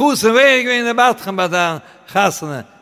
Chus und Weg wie in der Batchen bei der Chassene.